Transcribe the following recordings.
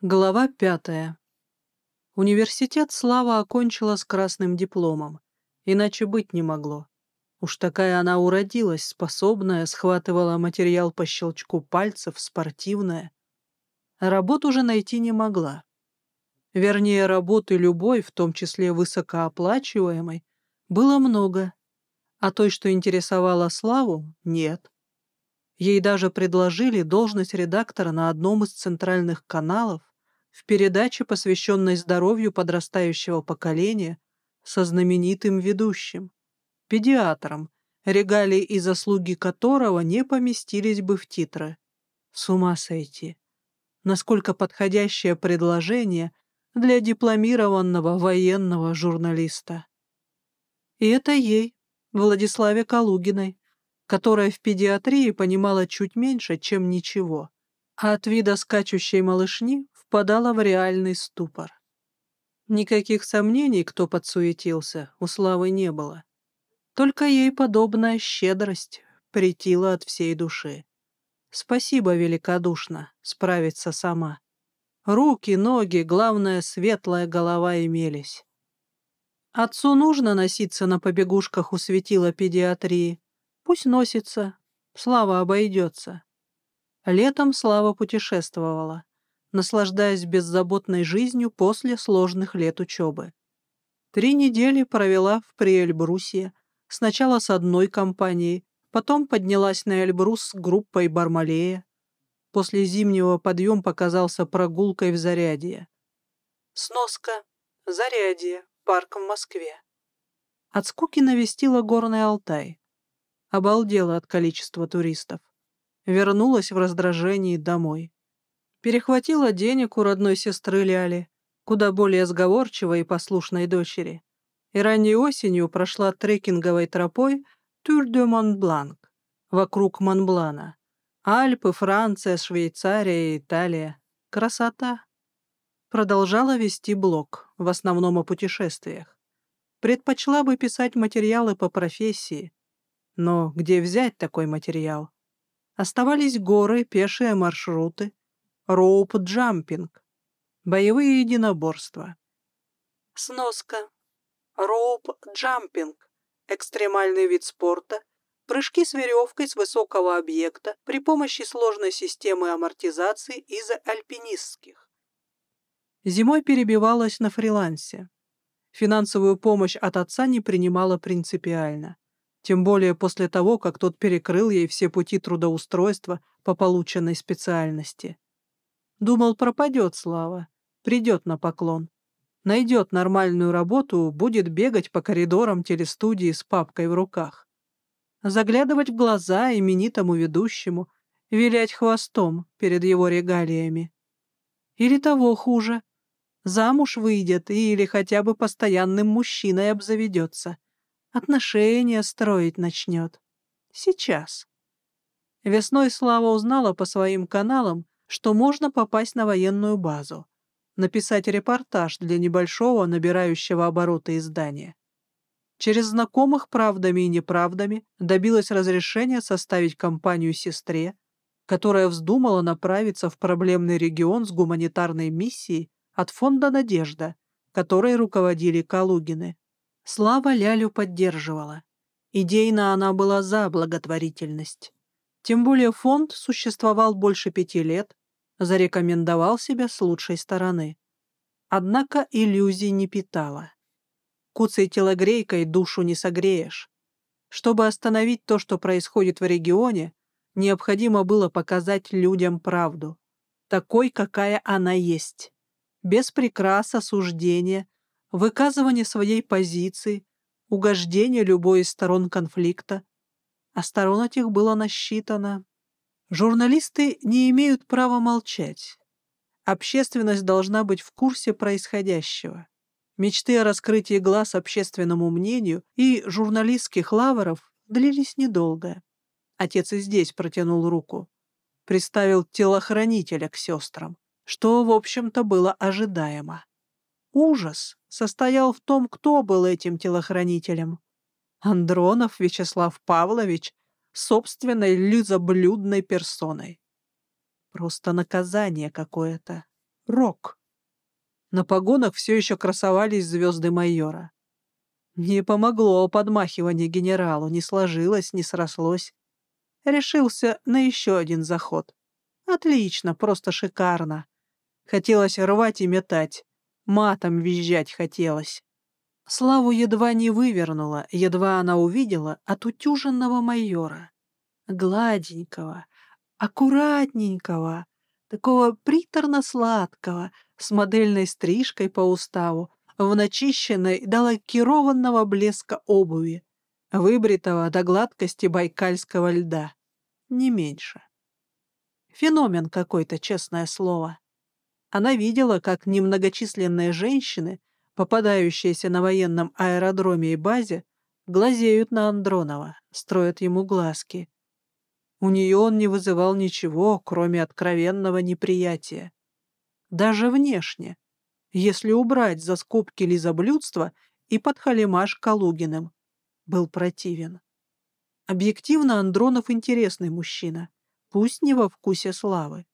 Глава пятая. Университет Слава окончила с красным дипломом. Иначе быть не могло. Уж такая она уродилась, способная, схватывала материал по щелчку пальцев, спортивная. Работу же найти не могла. Вернее, работы любой, в том числе высокооплачиваемой, было много, а той, что интересовала Славу, нет. Ей даже предложили должность редактора на одном из центральных каналов, в передаче, посвященной здоровью подрастающего поколения, со знаменитым ведущим, педиатром, регалии и заслуги которого не поместились бы в титры. С ума сойти. Насколько подходящее предложение для дипломированного военного журналиста. И это ей, Владиславе Калугиной, которая в педиатрии понимала чуть меньше, чем ничего, а от вида скачущей малышни впадала в реальный ступор. Никаких сомнений, кто подсуетился, у Славы не было. Только ей подобная щедрость притила от всей души. Спасибо великодушно, справиться сама. Руки, ноги, главное, светлая голова имелись. Отцу нужно носиться на побегушках у светила педиатрии. Пусть носится, Слава обойдется. Летом Слава путешествовала наслаждаясь беззаботной жизнью после сложных лет учебы. Три недели провела в Приэльбрусе, сначала с одной компанией, потом поднялась на Эльбрус с группой Бармалея. После зимнего подъем показался прогулкой в Зарядье. Сноска. Зарядье. Парк в Москве. От скуки навестила Горный Алтай. Обалдела от количества туристов. Вернулась в раздражении домой перехватила денег у родной сестры Ляли, куда более сговорчивой и послушной дочери, и ранней осенью прошла трекинговой тропой Тур де Монбланк, вокруг Монблана. Альпы, Франция, Швейцария и Италия. Красота. Продолжала вести блог, в основном о путешествиях. Предпочла бы писать материалы по профессии. Но где взять такой материал? Оставались горы, пешие маршруты, Роуп-джампинг. Боевые единоборства. Сноска. Роуп-джампинг. Экстремальный вид спорта. Прыжки с веревкой с высокого объекта при помощи сложной системы амортизации из альпинистских. Зимой перебивалась на фрилансе. Финансовую помощь от отца не принимала принципиально. Тем более после того, как тот перекрыл ей все пути трудоустройства по полученной специальности. Думал, пропадет слава, придет на поклон. Найдет нормальную работу, будет бегать по коридорам телестудии с папкой в руках. Заглядывать в глаза именитому ведущему, вилять хвостом перед его регалиями. Или того хуже. Замуж выйдет или хотя бы постоянным мужчиной обзаведется. Отношения строить начнет. Сейчас. Весной Слава узнала по своим каналам, что можно попасть на военную базу, написать репортаж для небольшого набирающего обороты издания. Через знакомых правдами и неправдами добилась разрешения составить компанию сестре, которая вздумала направиться в проблемный регион с гуманитарной миссией от фонда «Надежда», которой руководили Калугины. Слава Лялю поддерживала. Идейно она была за благотворительность. Тем более фонд существовал больше пяти лет, зарекомендовал себя с лучшей стороны. Однако иллюзий не питала. Куцей телогрейкой душу не согреешь. Чтобы остановить то, что происходит в регионе, необходимо было показать людям правду, такой, какая она есть, без прикрас, осуждения, выказывания своей позиции, угождения любой из сторон конфликта, а сторон этих было насчитано Журналисты не имеют права молчать. Общественность должна быть в курсе происходящего. Мечты о раскрытии глаз общественному мнению и журналистских лавров длились недолго. Отец и здесь протянул руку. Приставил телохранителя к сестрам, что, в общем-то, было ожидаемо. Ужас состоял в том, кто был этим телохранителем. Андронов Вячеслав Павлович собственной лизоблюдной персоной. Просто наказание какое-то. Рок. На погонах все еще красовались звезды майора. Не помогло подмахивание генералу, не сложилось, не срослось. Решился на еще один заход. Отлично, просто шикарно. Хотелось рвать и метать. Матом визжать хотелось. Славу едва не вывернула, едва она увидела отутюженного майора. Гладенького, аккуратненького, такого приторно-сладкого, с модельной стрижкой по уставу, в начищенной до лакированного блеска обуви, выбритого до гладкости байкальского льда. Не меньше. Феномен какой-то, честное слово. Она видела, как немногочисленные женщины, попадающиеся на военном аэродроме и базе, глазеют на Андронова, строят ему глазки. У нее он не вызывал ничего, кроме откровенного неприятия. Даже внешне, если убрать за скобки лизоблюдства и подхалимаш Калугиным, был противен. Объективно Андронов интересный мужчина, пусть не во вкусе славы.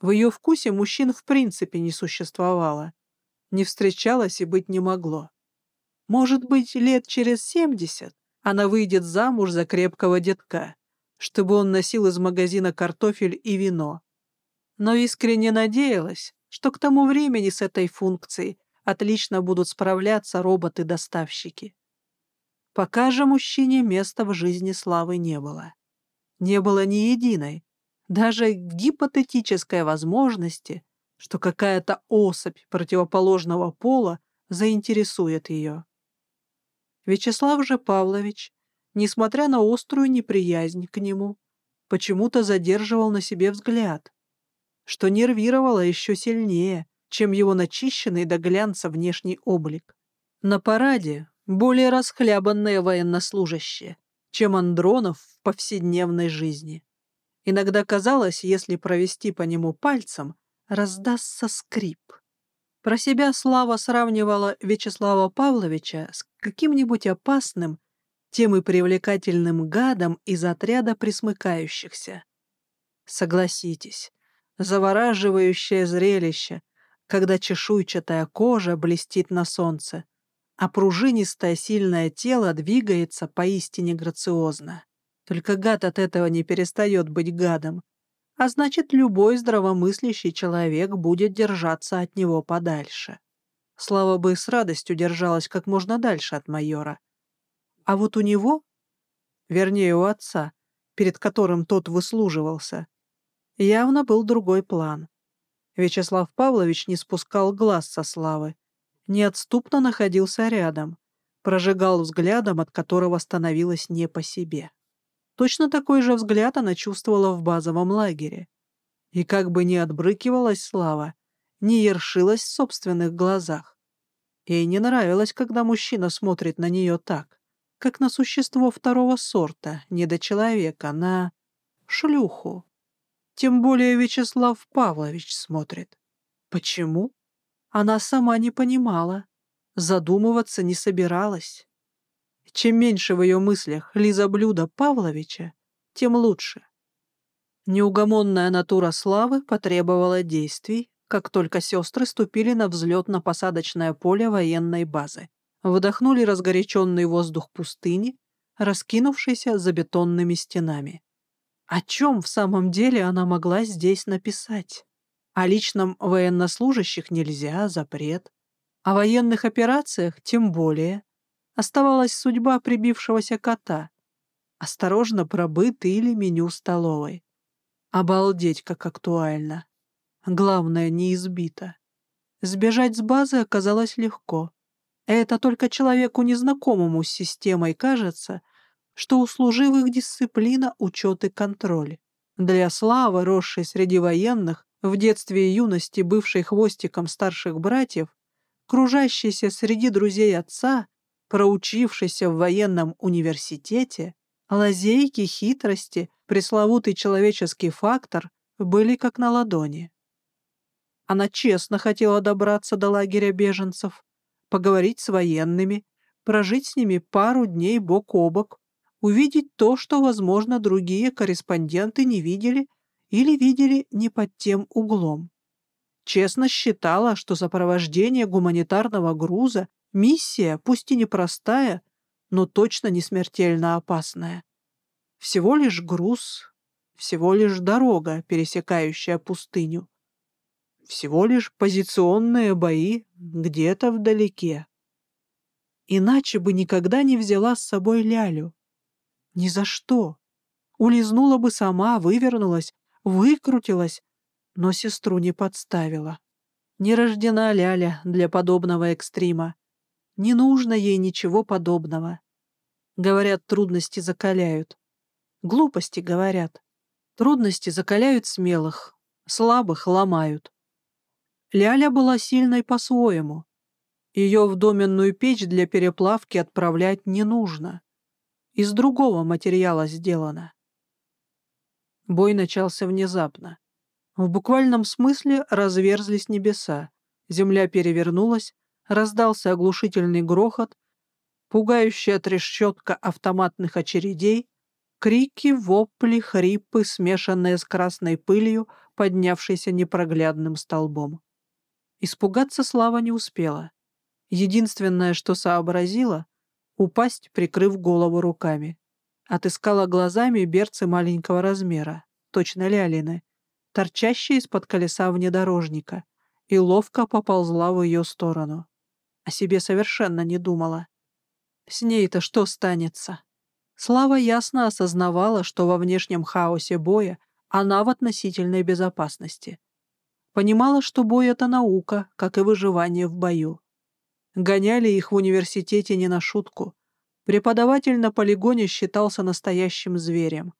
В ее вкусе мужчин в принципе не существовало, не встречалось и быть не могло. Может быть, лет через семьдесят она выйдет замуж за крепкого детка, чтобы он носил из магазина картофель и вино. Но искренне надеялась, что к тому времени с этой функцией отлично будут справляться роботы-доставщики. Пока же мужчине места в жизни Славы не было. Не было ни единой, даже гипотетической возможности, что какая-то особь противоположного пола заинтересует ее. Вячеслав же Павлович несмотря на острую неприязнь к нему, почему-то задерживал на себе взгляд, что нервировало еще сильнее, чем его начищенный до глянца внешний облик. На параде более расхлябанные военнослужащие, чем Андронов в повседневной жизни. Иногда казалось, если провести по нему пальцем, раздастся скрип. Про себя Слава сравнивала Вячеслава Павловича с каким-нибудь опасным тем и привлекательным гадом из отряда присмыкающихся. Согласитесь, завораживающее зрелище, когда чешуйчатая кожа блестит на солнце, а пружинистое сильное тело двигается поистине грациозно. Только гад от этого не перестает быть гадом, а значит, любой здравомыслящий человек будет держаться от него подальше. Слава бы с радостью держалась как можно дальше от майора, а вот у него, вернее, у отца, перед которым тот выслуживался, явно был другой план. Вячеслав Павлович не спускал глаз со славы, неотступно находился рядом, прожигал взглядом, от которого становилось не по себе. Точно такой же взгляд она чувствовала в базовом лагере. И как бы ни отбрыкивалась слава, не ершилась в собственных глазах. Ей не нравилось, когда мужчина смотрит на нее так как на существо второго сорта, не до человека, на шлюху. Тем более Вячеслав Павлович смотрит. Почему? Она сама не понимала, задумываться не собиралась. Чем меньше в ее мыслях Лиза Блюда Павловича, тем лучше. Неугомонная натура Славы потребовала действий, как только сестры ступили на взлетно-посадочное поле военной базы вдохнули разгоряченный воздух пустыни, раскинувшийся за бетонными стенами. О чем в самом деле она могла здесь написать? О личном военнослужащих нельзя, запрет. О военных операциях тем более. Оставалась судьба прибившегося кота. Осторожно пробытый или меню столовой. Обалдеть, как актуально. Главное, не избито. Сбежать с базы оказалось легко. Это только человеку незнакомому с системой кажется, что у служивых дисциплина, учет и контроль. Для Славы, росшей среди военных, в детстве и юности бывшей хвостиком старших братьев, кружащейся среди друзей отца, проучившейся в военном университете, лазейки, хитрости, пресловутый человеческий фактор были как на ладони. Она честно хотела добраться до лагеря беженцев, поговорить с военными, прожить с ними пару дней бок о бок, увидеть то, что, возможно, другие корреспонденты не видели или видели не под тем углом. честно считала, что сопровождение гуманитарного груза — миссия, пусть и непростая, но точно не смертельно опасная. Всего лишь груз, всего лишь дорога, пересекающая пустыню. Всего лишь позиционные бои где-то вдалеке. Иначе бы никогда не взяла с собой Лялю. Ни за что. Улизнула бы сама, вывернулась, выкрутилась, но сестру не подставила. Не рождена Ляля для подобного экстрима. Не нужно ей ничего подобного. Говорят, трудности закаляют. Глупости говорят. Трудности закаляют смелых, слабых ломают. Ляля была сильной по-своему. Ее в доменную печь для переплавки отправлять не нужно. Из другого материала сделано. Бой начался внезапно. В буквальном смысле разверзлись небеса, земля перевернулась, раздался оглушительный грохот, пугающая трещотка автоматных очередей, крики, вопли, хрипы, смешанные с красной пылью, поднявшейся непроглядным столбом. Испугаться Слава не успела. Единственное, что сообразила — упасть, прикрыв голову руками. Отыскала глазами берцы маленького размера, точно лялины, торчащие из-под колеса внедорожника, и ловко поползла в ее сторону. О себе совершенно не думала. С ней-то что станется? Слава ясно осознавала, что во внешнем хаосе боя она в относительной безопасности. Понимала, что бой — это наука, как и выживание в бою. Гоняли их в университете не на шутку. Преподаватель на полигоне считался настоящим зверем.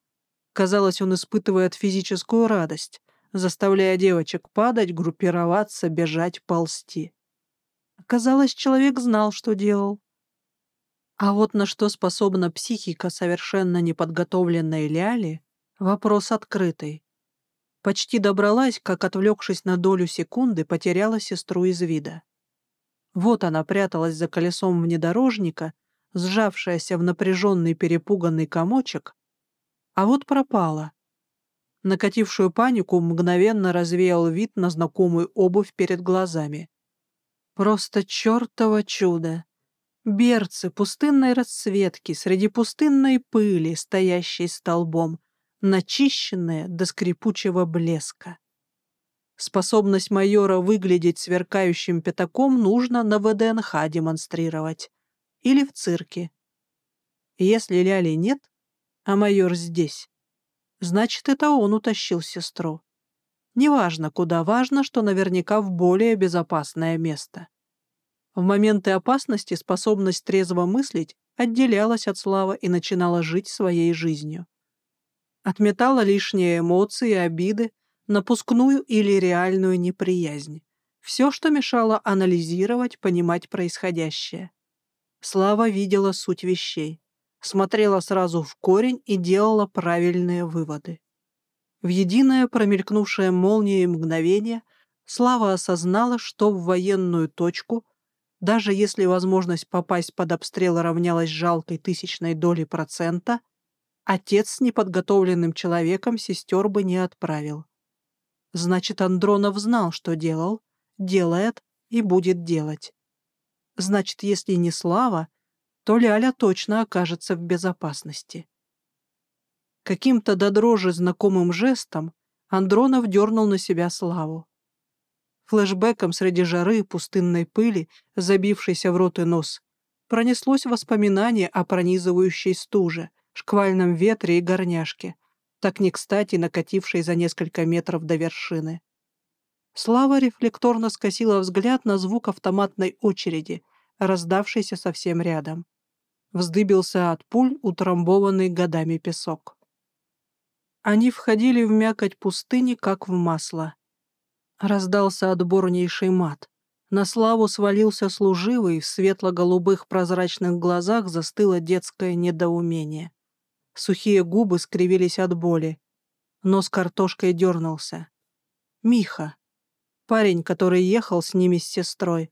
Казалось, он испытывает физическую радость, заставляя девочек падать, группироваться, бежать, ползти. Казалось, человек знал, что делал. А вот на что способна психика совершенно неподготовленной Ляли — вопрос открытый. Почти добралась, как, отвлекшись на долю секунды, потеряла сестру из вида. Вот она пряталась за колесом внедорожника, сжавшаяся в напряженный перепуганный комочек, а вот пропала. Накатившую панику мгновенно развеял вид на знакомую обувь перед глазами. Просто чертово чудо! Берцы пустынной расцветки среди пустынной пыли, стоящей столбом, начищенные до скрипучего блеска. Способность майора выглядеть сверкающим пятаком нужно на ВДНХ демонстрировать. Или в цирке. Если Ляли нет, а майор здесь, значит, это он утащил сестру. Неважно, куда важно, что наверняка в более безопасное место. В моменты опасности способность трезво мыслить отделялась от Славы и начинала жить своей жизнью. Отметала лишние эмоции обиды, напускную или реальную неприязнь. Все, что мешало анализировать, понимать происходящее. Слава видела суть вещей, смотрела сразу в корень и делала правильные выводы. В единое промелькнувшее молнией мгновение Слава осознала, что в военную точку, даже если возможность попасть под обстрел равнялась жалкой тысячной доли процента, отец с неподготовленным человеком сестер бы не отправил. Значит, Андронов знал, что делал, делает и будет делать. Значит, если не Слава, то Ляля точно окажется в безопасности. Каким-то до дрожи знакомым жестом Андронов дернул на себя Славу. Флэшбэком среди жары и пустынной пыли, забившейся в рот и нос, пронеслось воспоминание о пронизывающей стуже, шквальном ветре и горняшке, так не кстати накатившей за несколько метров до вершины. Слава рефлекторно скосила взгляд на звук автоматной очереди, раздавшийся совсем рядом. Вздыбился от пуль утрамбованный годами песок. Они входили в мякоть пустыни, как в масло. Раздался отборнейший мат. На славу свалился служивый, в светло-голубых прозрачных глазах застыло детское недоумение. Сухие губы скривились от боли. Нос картошкой дернулся. Миха. Парень, который ехал с ними с сестрой.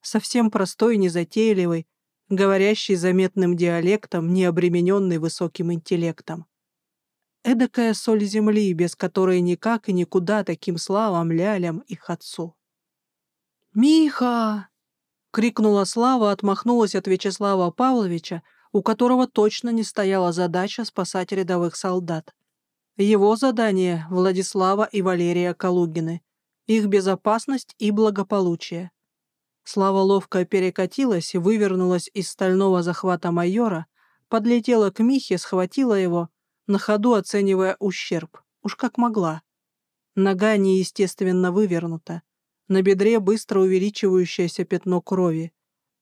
Совсем простой, незатейливый, говорящий заметным диалектом, не обремененный высоким интеллектом. Эдакая соль земли, без которой никак и никуда таким славам, лялям их отцу. «Миха!» — крикнула Слава, отмахнулась от Вячеслава Павловича, у которого точно не стояла задача спасать рядовых солдат. Его задание — Владислава и Валерия Калугины, их безопасность и благополучие. Слава ловко перекатилась, вывернулась из стального захвата майора, подлетела к Михе, схватила его, на ходу оценивая ущерб. Уж как могла. Нога неестественно вывернута. На бедре быстро увеличивающееся пятно крови.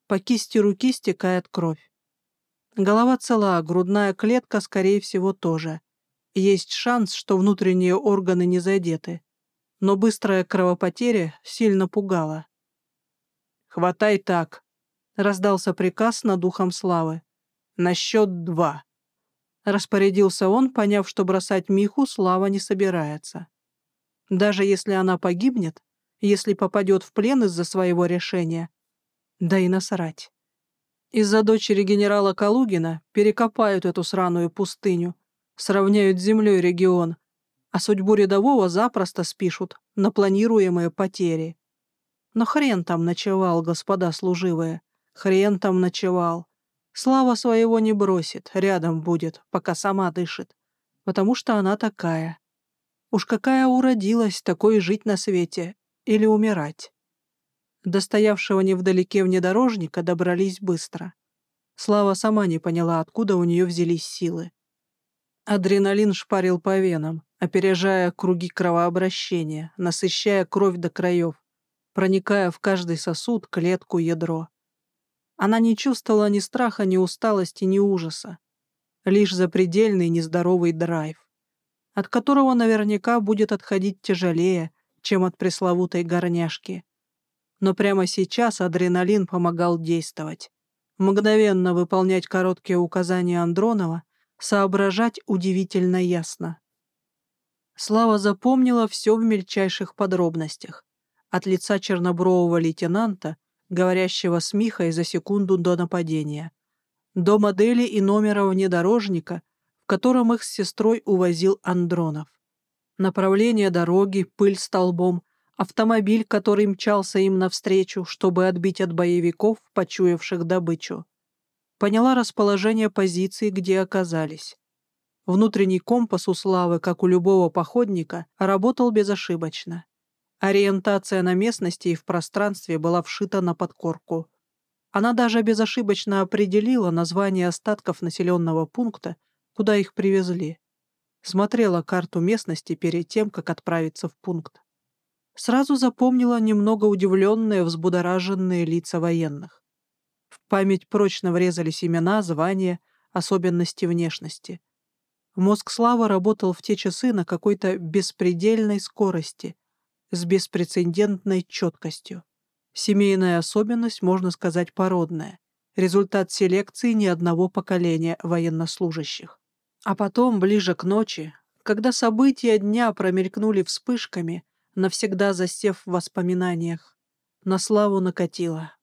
По кисти руки стекает кровь. Голова цела, грудная клетка, скорее всего, тоже. Есть шанс, что внутренние органы не задеты. Но быстрая кровопотеря сильно пугала. «Хватай так!» — раздался приказ над духом славы. «На счет два!» Распорядился он, поняв, что бросать Миху Слава не собирается. Даже если она погибнет, если попадет в плен из-за своего решения, да и насрать. Из-за дочери генерала Калугина перекопают эту сраную пустыню, сравняют с землей регион, а судьбу рядового запросто спишут на планируемые потери. Но хрен там ночевал, господа служивые, хрен там ночевал. Слава своего не бросит, рядом будет, пока сама дышит, потому что она такая. Уж какая уродилась такой жить на свете или умирать. До стоявшего невдалеке внедорожника добрались быстро. Слава сама не поняла, откуда у нее взялись силы. Адреналин шпарил по венам, опережая круги кровообращения, насыщая кровь до краев, проникая в каждый сосуд, клетку, ядро. Она не чувствовала ни страха, ни усталости, ни ужаса. Лишь запредельный нездоровый драйв, от которого наверняка будет отходить тяжелее, чем от пресловутой горняшки но прямо сейчас адреналин помогал действовать. Мгновенно выполнять короткие указания Андронова, соображать удивительно ясно. Слава запомнила все в мельчайших подробностях. От лица чернобрового лейтенанта, говорящего с Михой за секунду до нападения, до модели и номера внедорожника, в котором их с сестрой увозил Андронов. Направление дороги, пыль столбом, автомобиль, который мчался им навстречу, чтобы отбить от боевиков, почуявших добычу. Поняла расположение позиций, где оказались. Внутренний компас у Славы, как у любого походника, работал безошибочно. Ориентация на местности и в пространстве была вшита на подкорку. Она даже безошибочно определила название остатков населенного пункта, куда их привезли. Смотрела карту местности перед тем, как отправиться в пункт сразу запомнила немного удивленные, взбудораженные лица военных. В память прочно врезались имена, звания, особенности внешности. Мозг Славы работал в те часы на какой-то беспредельной скорости, с беспрецедентной четкостью. Семейная особенность, можно сказать, породная. Результат селекции ни одного поколения военнослужащих. А потом, ближе к ночи, когда события дня промелькнули вспышками, навсегда засев в воспоминаниях. На славу накатило.